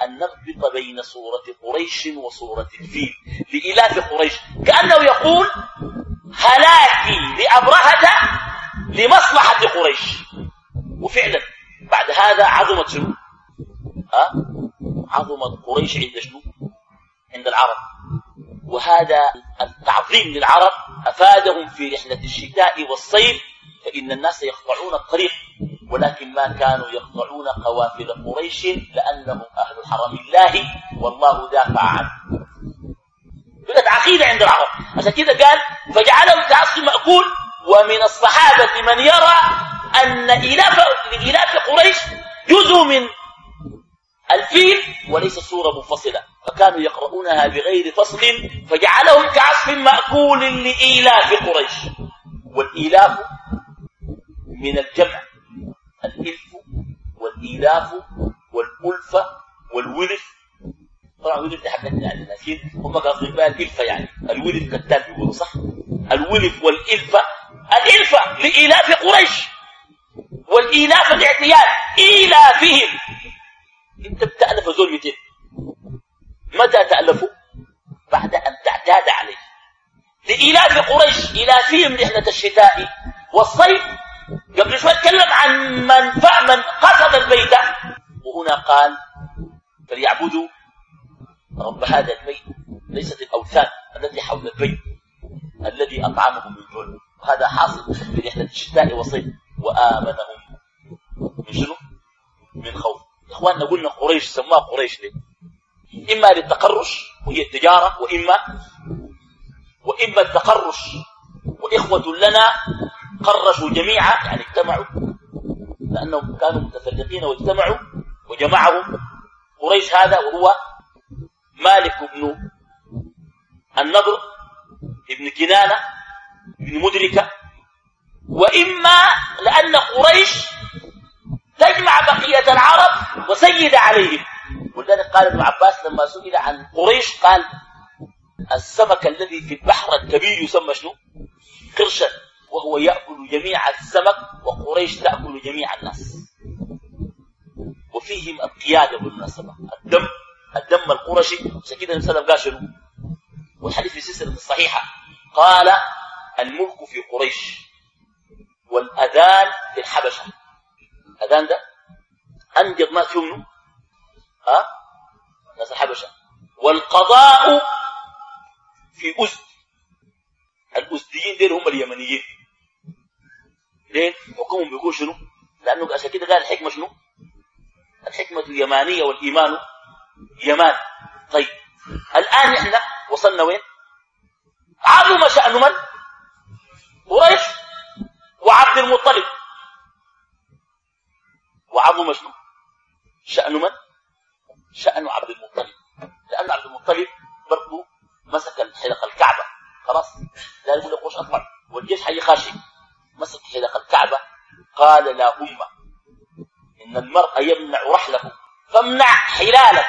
أن نربط بين سورة قريش وسورة الفيل لإلاف قريش كأنه يقول هلاكي لأبرهة لمصلحة قريش وفعلا بعد هذا عظمت شنو؟ أه؟ عظمت قريش عند شنو؟ عند العرب وهذا التعظيم للعرب أفادهم في رحلة الشتاء والصيف فإن الناس يقطعون الطريق ولكن ما كانوا يقطعون قوافل قريش لأنهم أهل حرم الله والله دافع عنه كانت عقيدة عند العرب. عشان كده قال فجعلهم كعصف مأكول. ومن الصحابة من يرى أن إلاف لإلاف قريش جزء من الفيل وليس صورة منفصلة. فكانوا يقرؤونها بغير فصل فجعلهم كعصف مأكول لإيلاف قريش. والإيلاف من الجمع. الإلف والإيلاف والألفة والولف. طبعا الولف دي حقتنا يعني لكن هم قاصدين بها الإلفة يعني. الولف كتاب بيقولوا صح؟ الولف والإلفة. الإلفة لإيلاف قريش. والإيلاف الاعتياد إيلافهم. أنت بتألف زول 200 متى تألفوا بعد أن تعتاد عليه. لإيلاف قريش. إيلافهم رحلة الشتاء والصيف. قبل شوي تكلم عن من من قصد البيت. وهنا قال فليعبدوا رب هذا البيت ليست الأوثان التي حول البيت الذي أطعمهم من جوع وهذا حاصل في رحلة الشتاء والصيف وآمنهم من شنو؟ من خوف. إخواننا قلنا قريش سماها قريش ليه؟ إما للتقرش وهي التجارة وإما وإما التقرش. وإخوة لنا قرشوا جميعا يعني اجتمعوا لأنهم كانوا متفرقين واجتمعوا وجمعهم قريش هذا وهو مالك بن النضر ابن كنانة ابن مدركة وإما لأن قريش تجمع بقية العرب وسيد عليهم. ولذلك قال ابن عباس لما سئل عن قريش قال السمك الذي في البحر الكبير يسمى شنو؟ قرشا. وهو يأكل جميع السمك وقريش تأكل جميع الناس. وفيهم القيادة بالمناسبة. الدم الدم القرشي. عليه وسلم قال شنو؟ والحديث في السلسلة الصحيحة. قال الملك في قريش والأذان في الحبشة. الأذان ده أنجب ناس فيهم ها؟ ناس الحبشة. والقضاء في أزد. الأزديين دول هم اليمنيين. ليه؟ حكمهم بيقول شنو؟ لأنه عشان كده قال الحكمة شنو؟ الحكمة اليمانية والإيمان يمان. طيب الآن إحنا وصلنا وين؟ عظم شأن من؟ قريش وعبد المطلب. وعظم شنو؟ شأن من؟ شأن عبد المطلب. لأن عبد المطلب برضه مسك حلق الكعبة. خلاص لا لك وش أطلع والجيش حي خاشي مسك حلق الكعبة؟ قال لا أمة. إن المرء يمنع رحله. فامنع حلالك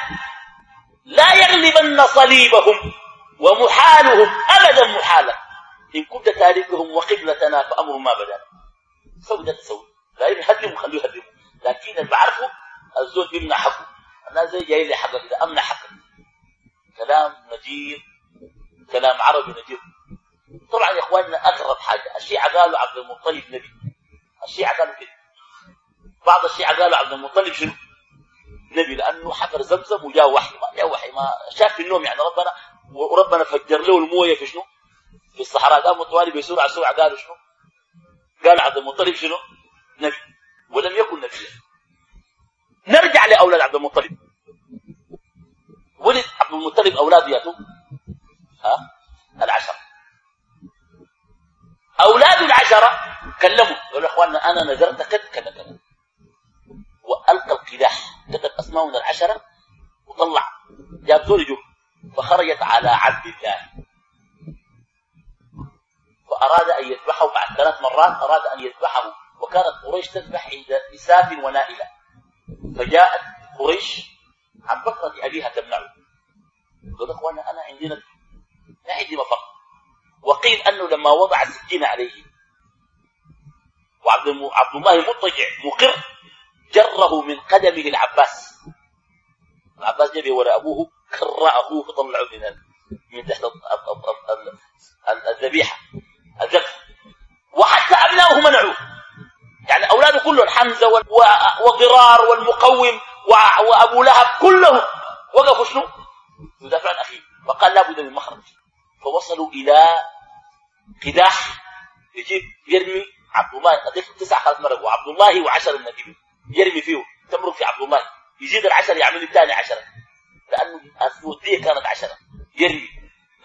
لا يغلبن صليبهم ومحالهم. أبدا محالا. إن كنت تاركهم وقبلتنا فأمر ما بدا. سوي ده تسوي. لا يهدم خليه يهدم لكن اللي بعرفه الزول بيمنع حقه. الناس زي جاي لي حقك. إذا أمنع حقك. كلام نجيب كلام عربي نجيب. طبعا يا إخواننا اغرب حاجة الشيعة قالوا عبد المطلب نبي. الشيعة قالوا كده. بعض الشيعة قالوا عبد المطلب شنو؟ نبي لأنه حفر زمزم وجاء وحي ما جاء وحي ما شاف في النوم يعني ربنا وربنا فجر له الموية في شنو؟ في الصحراء. قاموا طوالي بسرعة سرعة قالوا شنو؟ قال عبد المطلب شنو؟ نبي. ولم يكن نبيا نرجع لأولاد عبد المطلب. ولد عبد المطلب اولاده ياتوا ها؟ العشرة. أولاد العشرة كلموا. قالوا يا إخواننا أنا نذرت كذا كذا كذا. والقى القداح كتب اسماء العشرة وطلع. جاب يجوب فخرجت على عبد الله. فأراد أن يذبحه بعد ثلاث مرات أراد أن يذبحه. وكانت قريش تذبح عند إساف ونائلة. فجاءت قريش عن بكرة أبيها تمنعه. قال أخوانا أنا عندنا ما عندي مفر وقيل أنه لما وضع السكين عليه وعبد. عبد الله مضطجع مقر جره من قدمه العباس العباس جري وراء أبوه كر أخوه فطلعه من. من تحت الذبيحة الذبح وحتى أبنائه منعوه يعني أولاده كلهم حمزة وضرار والمقوم وأبو لهب كلهم وقفوا شنو؟ يدافع عن أخيه فقال لابد من مخرج فوصلوا إلى قداح يجيب يرمي عبد الله. قديش تسع خلاص مرق. وعبد الله وعشر النبي يرمي فيه. تمرق في عبد الله. يزيد العشر يعمل الثاني عشرة لأنه الودية كانت عشرة. يرمي.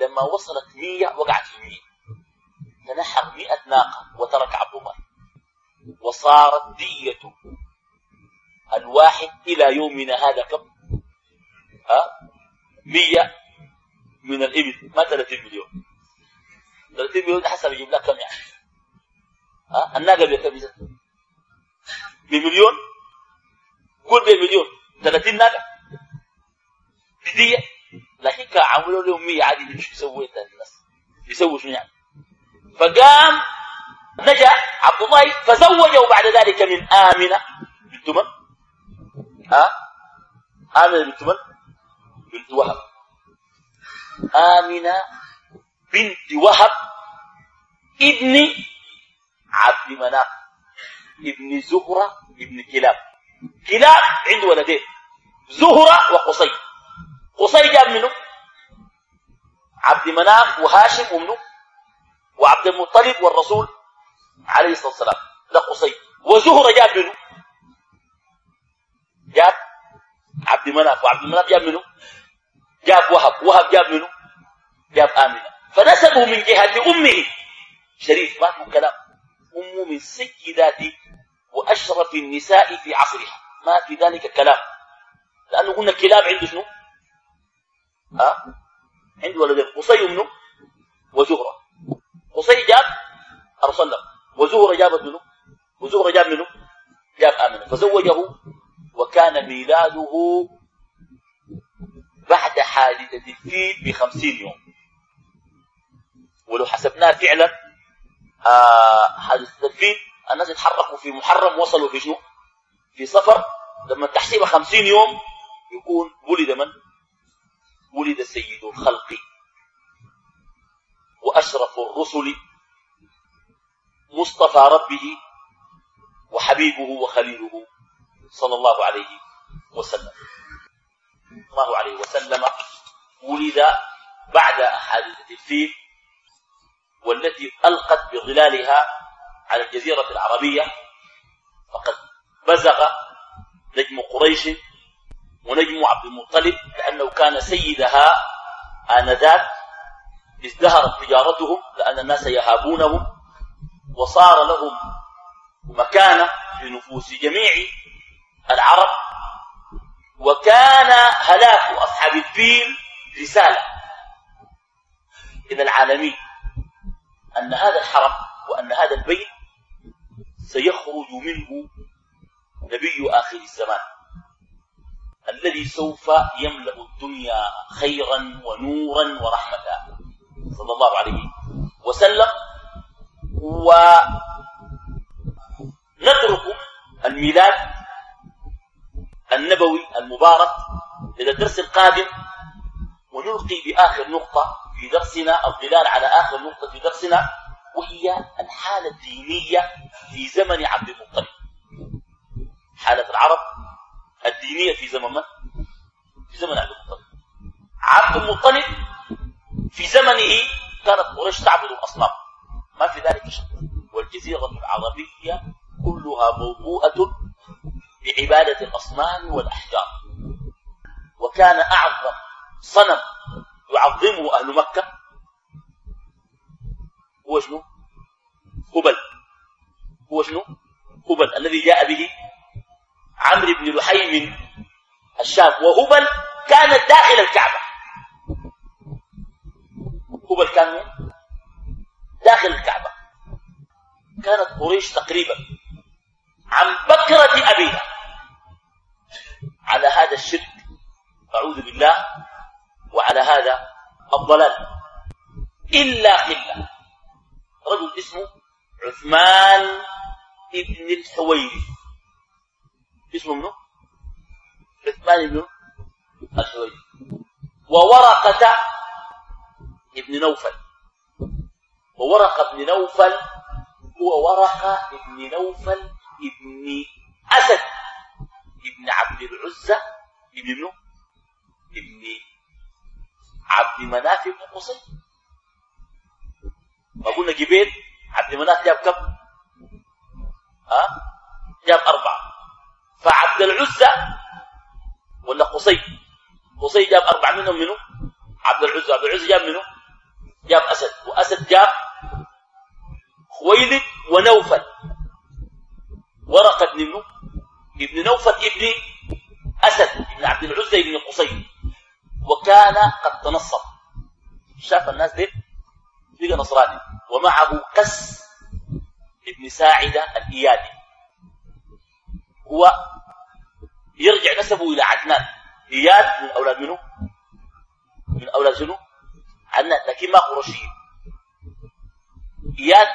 لما وصلت مية وقعت في مية. تنحر مئة ناقة وترك عبد الله. وصارت دية الواحد إلى يومنا هذا كم؟ ها؟ مية. من الإبل. ما 30 مليون 30 مليون حسب يجيب لك كم يعني. ها؟ الناقة بكم بمليون؟ قول بمليون 30 ناقة. بدية لكن كان عملوا لهم 100 عادي مش يسوي الناس يسووا شنو يعني؟ فقام نجا عبد الله فزوجه بعد ذلك من آمنة بنت من؟ ها؟ آمنة بنت من؟ بنت وهب. آمنة بنت وهب ابن عبد مناف ابن زهرة ابن كلاب. كلاب عنده ولدين زهرة وقصي. قصي جاب منه عبد مناف وهاشم ومنه وعبد المطلب والرسول عليه الصلاة والسلام ده قصي وزهرة جاب منه جاب عبد مناف وعبد مناف جاب منه جاب وهب وهب جاب منه جاب آمنة. فنسبه من جهة أمه شريف ما في كلام. أمه من سيدات وأشرف النساء في عصرها. ما في ذلك كلام. لأنه قلنا الكلاب عنده شنو؟ أه؟ عنده ولدين قصي منه وزهرة. قصي جاب أرسل له. وزهرة جابت منه وزهرة جاب منه جاب آمنة. فزوجه وكان ميلاده بعد حادثة الفيل بخمسين يوم. ولو حسبناه فعلا آه حادثة الفيل الناس يتحركوا في محرم وصلوا في شنو في صفر. لما تحسب خمسين يوم يكون ولد من؟ ولد سيد الخلق وأشرف الرسل مصطفى ربه وحبيبه وخليله صلى الله عليه وسلم. الله عليه وسلم ولد بعد حادثة الفيل والتي ألقت بظلالها على الجزيرة العربية. فقد بزغ نجم قريش ونجم عبد المطلب لأنه كان سيدها آنذاك ازدهرت تجارتهم لأن الناس يهابونهم وصار لهم مكانة في نفوس جميع العرب وكان هلاك أصحاب الفيل رسالة. إلى العالمين أن هذا الحرم وأن هذا البيت سيخرج منه نبي آخر الزمان الذي سوف يملأ الدنيا خيرا ونورا ورحمة صلى الله عليه وسلم. ونترك الميلاد النبوي المبارك إلى الدرس القادم ونلقي بآخر نقطة في درسنا الظلال على آخر نقطة في درسنا وهي الحالة الدينية في زمن عبد المطلب. حالة العرب الدينية في زمن من؟ في زمن عبد المطلب. عبد المطلب في زمنه كانت قريش تعبد الأصنام. ما في ذلك شك. والجزيرة العربية كلها موضوعة بعبادة الأصنام والأحجار. وكان أعظم صنم يعظمه أهل مكة هو شنو؟ هبل هو شنو؟ هبل الذي جاء به عمرو بن لحي من الشام. وهبل كانت داخل الكعبة. هبل كان داخل الكعبة. كانت قريش تقريبا عن بكرة أبيها. على هذا الشرك أعوذ بالله وعلى هذا الضلال. إلا قلة رجل اسمه عثمان ابن الحويرث اسمه منه عثمان بن الحويرث وورقة ابن نوفل. وورقة ابن نوفل هو ورقة ابن نوفل ابن أسد. ابن عبد العزة ابن منه ابن عبد مناف بن قصي. ما قلنا جبيل عبد مناف جاب كم؟ ها؟ جاب أربعة. فعبد العزة ولا قصي؟ قصي جاب أربعة منهم منه عبد العزة. عبد العزة جاب منه جاب أسد. وأسد جاب خويلد ونوفل. ورقة ابن ابن نوفل ابن أسد ابن عبد العزة ابن قصي. وكان قد تنصر. شاف الناس دي بقى نصراني. ومعه قس ابن ساعدة الإيادي. هو يرجع نسبه إلى عدنان. إياد من أولاد منه من أولاد شنو؟ عدنان لكن ما قرشي. إياد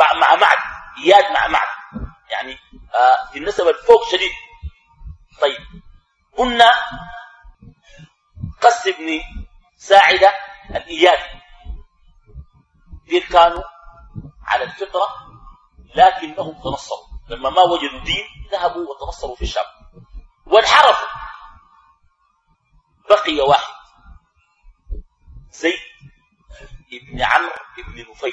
مع مع معد. إياد مع معد. يعني آه في النسب الفوق شديد. طيب قلنا قس ابن ساعدة الإيادي ديل كانوا على الفطرة لكنهم تنصروا. لما ما وجدوا دين ذهبوا وتنصروا في الشام. وانحرفوا. بقي واحد. زيد ابن عمرو ابن نفيل.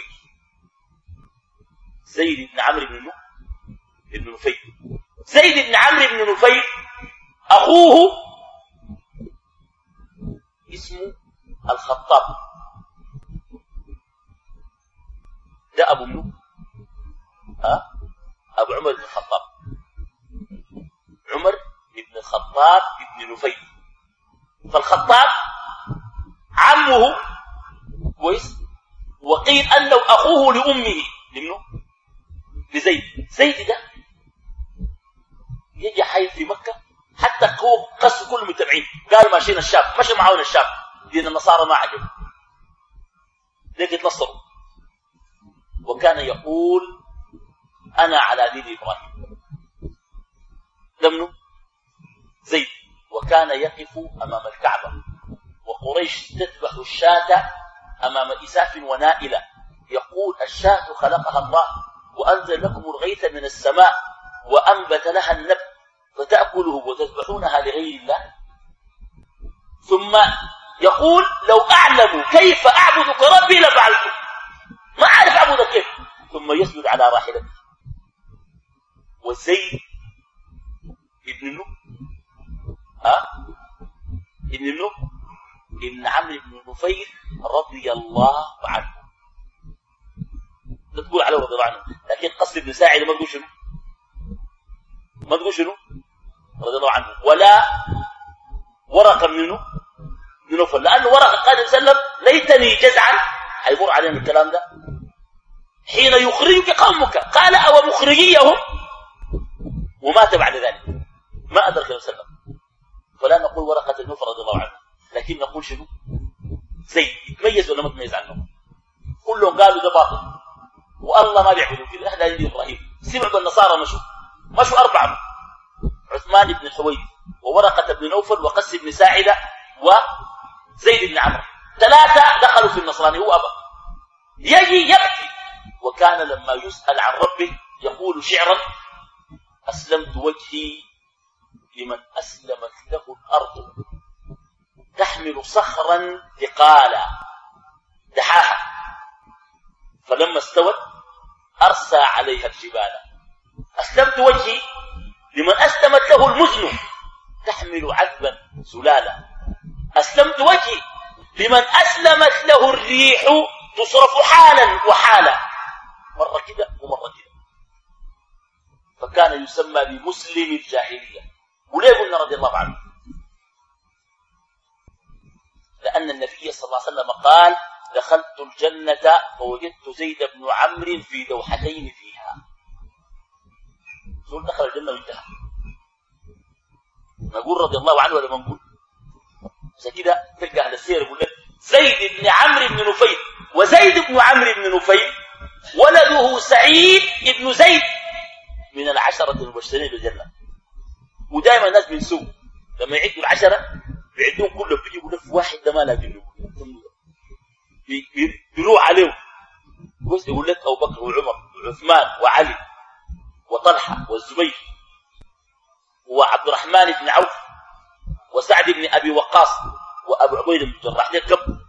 زيد بن عمرو بن ابن نفيل. زيد بن عمرو بن نفيل أخوه اسمه الخطاب. ده أبو منو؟ أبو عمر بن الخطاب. عمر بن الخطاب بن نفيل. فالخطاب عمه كويس وقيل أنه أخوه لأمه. لمنه لزيد. زيد ده يجي حي في مكة حتى هو قص كل المتابعين قالوا ماشيين الشام مشى معاون الشام دين النصارى ما عجب ليه يتنصروا. وكان يقول أنا على دين إبراهيم. لمنه زيد. وكان يقف أمام الكعبة. وقريش تذبح الشاة أمام إساف ونائلة. يقول الشاة خلقها الله وأنزل لكم الغيث من السماء وأنبت لها النبت. فتأكله وتذبحونها لغير الله. ثم يقول لو أعلم كيف أعبدك ربي لفعلته. ما أعرف أعبدك كيف. ثم يسجد على راحلته. وزيد ابن ها؟ ابن منه ابن عمرو بن نفيل رضي الله عنه. لا تقول عليه رضي الله عنه. لكن قصد ابن ساعد ما تقول شنو؟ ما تقول شنو؟ رضي الله عنه. ولا ورقة منه من نوفل لأنه ورقة قال صلى الله عليه وسلم ليتني جزعا. حيمر علينا الكلام ده. حين يخرجك قومك. قال أو مخرجيهم؟ ومات بعد ذلك. ما أدرك النبي صلى الله. عليه وسلم فلا نقول ورقة النوفل رضي الله عنه. لكن نقول شنو؟ زيد يتميز ولا ما يتميز عنه. كلهم قالوا ده باطل. والله ما بيعبدوا هذا عندي إبراهيم سمعوا بالنصارى مشوا. مشوا أربعة. عثمان بن الحويرث وورقة بن نوفل وقس بن ساعدة وزيد بن عمرو. ثلاثة دخلوا في النصراني هو ابى يجي يبكي وكان لما يسأل عن ربه يقول شعرا أسلمت وجهي لمن أسلمت له الأرض. تحمل صخرا ثقالا دحاها فلما استوت أرسى عليها الجبال. أسلمت وجهي لمن أسلمت له المزن. تحمل عذبا سلالا أسلمت وجهي. لمن أسلمت له الريح تصرف حالا وحالا. مرة كده ومرة كده. فكان يسمى بمسلم الجاهلية. وليه قلنا رضي الله عنه؟ لأن النبي صلى الله عليه وسلم قال دخلت الجنة فوجدت زيد بن عمرو في دوحتين فيها. زول دخل الجنة وانتهى نقول رضي الله عنه ولا ما نقول؟ عشان كده تلقى أهل السير يقول لك زيد بن عمرو بن نفيل وزيد بن عمرو بن نفيل ولده سعيد بن زيد من العشرة المبشرين بالجنة. ودائما الناس بينسوا. لما يعدوا العشرة بيعدون كلهم بيجي يقول لك واحد ده ما لاقي بيروح عليه يقول لك أبو بكر وعمر وعثمان وعلي. وطلحة والزبير وعبد الرحمن بن عوف وسعد بن أبي وقاص وأبو عبيده بن الجراح ده كم؟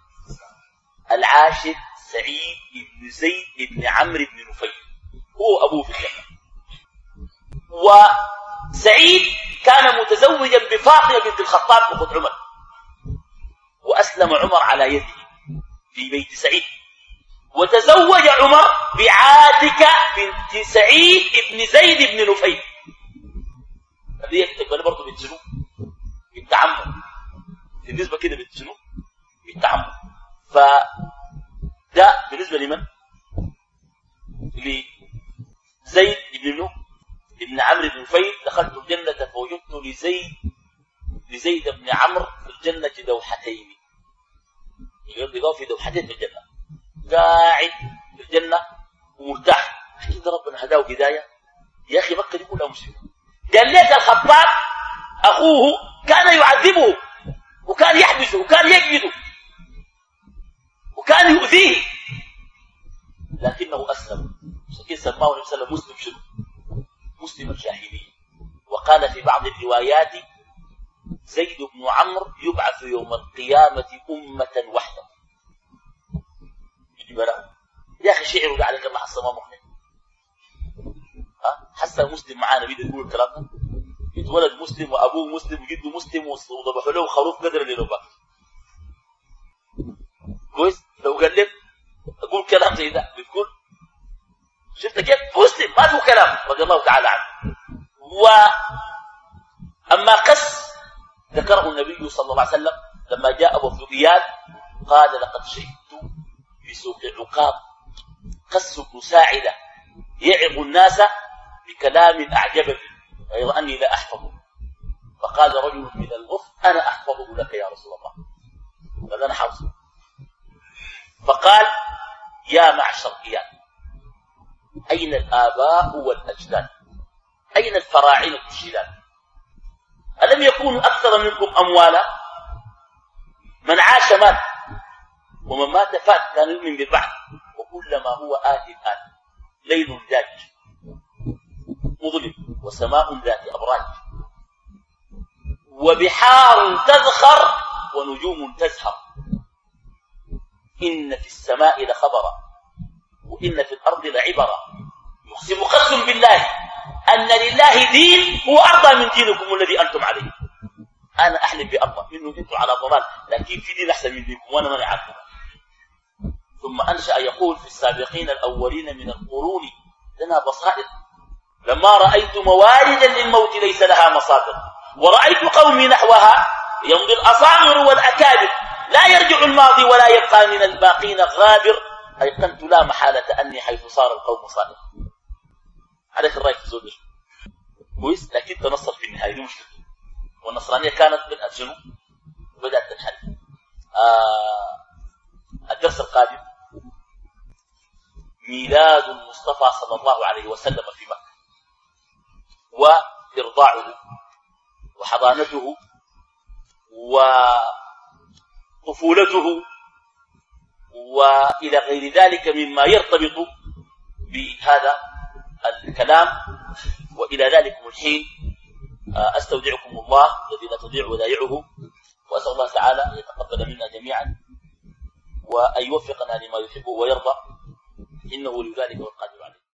العاشر سعيد بن زيد بن عمرو بن نفيل. هو ابوه في الجنة. وسعيد كان متزوجا بفاطمة بنت الخطاب اخت عمر. وأسلم عمر على يده في بيت سعيد. وتزوج عمر بعاتكة بنت سعيد بن زيد بن نفيل هذه تقبل برضه بنت شنو؟ بنت عمه بالنسبة كده بنت شنو؟ بنت عمه فده بالنسبة لمن؟ لزيد بن نو ابن عمرو بن نفيل دخلت الجنة فوجدت لزيد لزيد بن عمرو في الجنة دوحتين يلقاه في دوحتين في الجنة قاعد في الجنة ومرتاح كده ربنا هداه هداية يا أخي مكة دي كلها مسلمة قال لك الخطاب أخوه كان يعذبه وكان يحبسه وكان يجلده وكان يؤذيه. لكنه أسلم. عشان سماه النبي صلى الله عليه وسلم مسلم شنو؟ مسلم الجاهلية. وقال في بعض الروايات زيد بن عمرو يبعث يوم القيامة أمة وحدة. له يا أخي شعروا ده عليك الله حسن ما مخنع ها؟ حسن مسلم معانا بيده يقول الكلام ده؟ يتولد مسلم وأبوه مسلم وجده مسلم وضبحوا له خروف قدر اللي بقى كويس؟ لو قال لك أقول كلام زي ده بتقول؟ شفت كيف؟ مسلم ما له كلام رضي الله تعالى عنه. و أما قس ذكره النبي صلى الله عليه وسلم لما جاء أبو الذبيان قال لقد شهدت في سوق العقاب قس بن ساعدة يعظ الناس بكلام اعجبني غير أني لا أحفظه. فقال رجل من الغف أنا أحفظه لك يا رسول الله. قال أنا حافظه. فقال يا معشر اياه أين الآباء والأجداد؟ أين الفراعنة الشلال ألم يكونوا أكثر منكم أموالا؟ من عاش مات ومن مات فات كان يؤمن بالبعث وكلما هو آت الآن ليل داج مظلم وسماء ذات أبراج. وبحار تذخر ونجوم تزهر. إن في السماء لخبرا وإن في الأرض لعبرا. يقسم قسم بالله أن لله دين هو أرضى من دينكم الذي أنتم عليه. أنا أحلم بالله إنه أنتم على ضلال لكن في دين أحسن منكم وأنا ما عارفه. ثم أنشأ يقول في السابقين الأولين من القرون لنا بصائر. لما رأيت مواردا للموت ليس لها مصادر. ورأيت قومي نحوها يمضي الاصاغر والأكابر. لا يرجع الماضي ولا يبقى من الباقين غابر ايقنت لا محالة أني حيث صار القوم صائر. عليك الرأي في زول كويس لكن تنصر في النهاية دي مشكلة. والنصرانية كانت بدأت شنو؟ بدأت تنحل آه الدرس القادم ميلاد المصطفى صلى الله عليه وسلم في مكة. وإرضاعه وحضانته وطفولته وإلى غير ذلك مما يرتبط بهذا الكلام. وإلى ذلك الحين آه، أستودعكم الله الذي لا تضيع ودائعه وأسأل الله تعالى أن يتقبل منا جميعا وأن يوفقنا لما يحب ويرضى. إنه لذلك والقادر عليه.